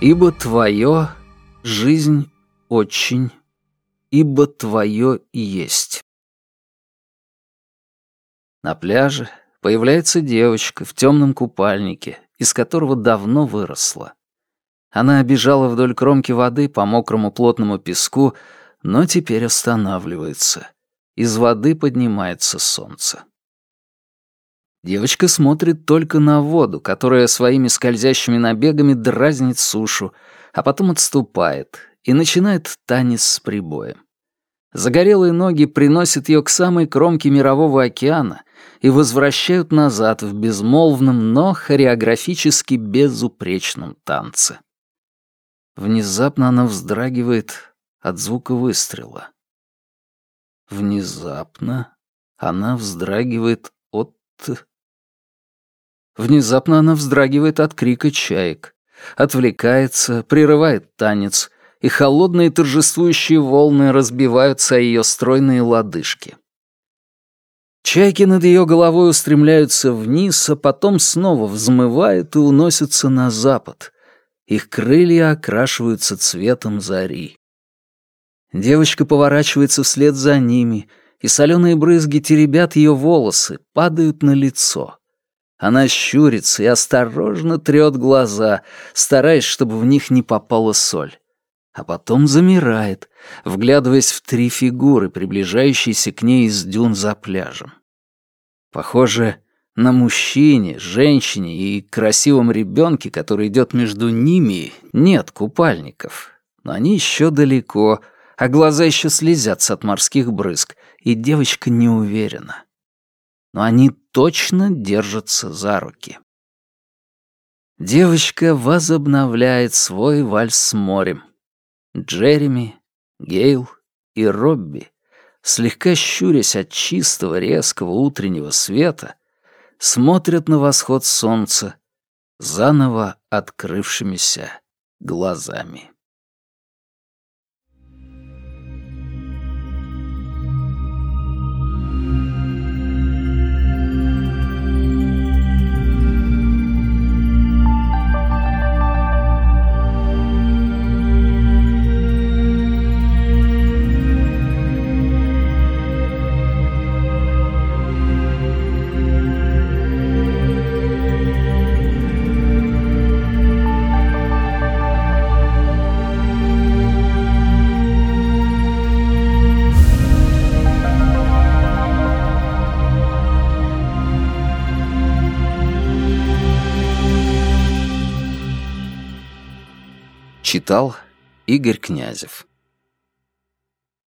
Ибо твое жизнь очень, ибо твое есть. На пляже появляется девочка в темном купальнике, из которого давно выросла. Она обежала вдоль кромки воды по мокрому плотному песку, но теперь останавливается. Из воды поднимается солнце. Девочка смотрит только на воду, которая своими скользящими набегами дразнит сушу, а потом отступает и начинает танец с прибоем. Загорелые ноги приносят ее к самой кромке мирового океана и возвращают назад в безмолвном, но хореографически безупречном танце. Внезапно она вздрагивает от звука выстрела. Внезапно она вздрагивает от... Внезапно она вздрагивает от крика чаек, отвлекается, прерывает танец, и холодные торжествующие волны разбиваются о ее стройные лодыжки. Чайки над ее головой устремляются вниз, а потом снова взмывают и уносятся на запад. Их крылья окрашиваются цветом зари. Девочка поворачивается вслед за ними, и соленые брызги теребят ее волосы, падают на лицо. Она щурится и осторожно трет глаза, стараясь, чтобы в них не попала соль. А потом замирает, вглядываясь в три фигуры, приближающиеся к ней из дюн за пляжем. Похоже, на мужчине, женщине и красивом ребенке, который идет между ними, нет купальников. Но они еще далеко, а глаза еще слезятся от морских брызг, и девочка не уверена. Но они точно держатся за руки. Девочка возобновляет свой вальс с морем. Джереми, Гейл и Робби, слегка щурясь от чистого резкого утреннего света, смотрят на восход солнца заново открывшимися глазами. Читал Игорь Князев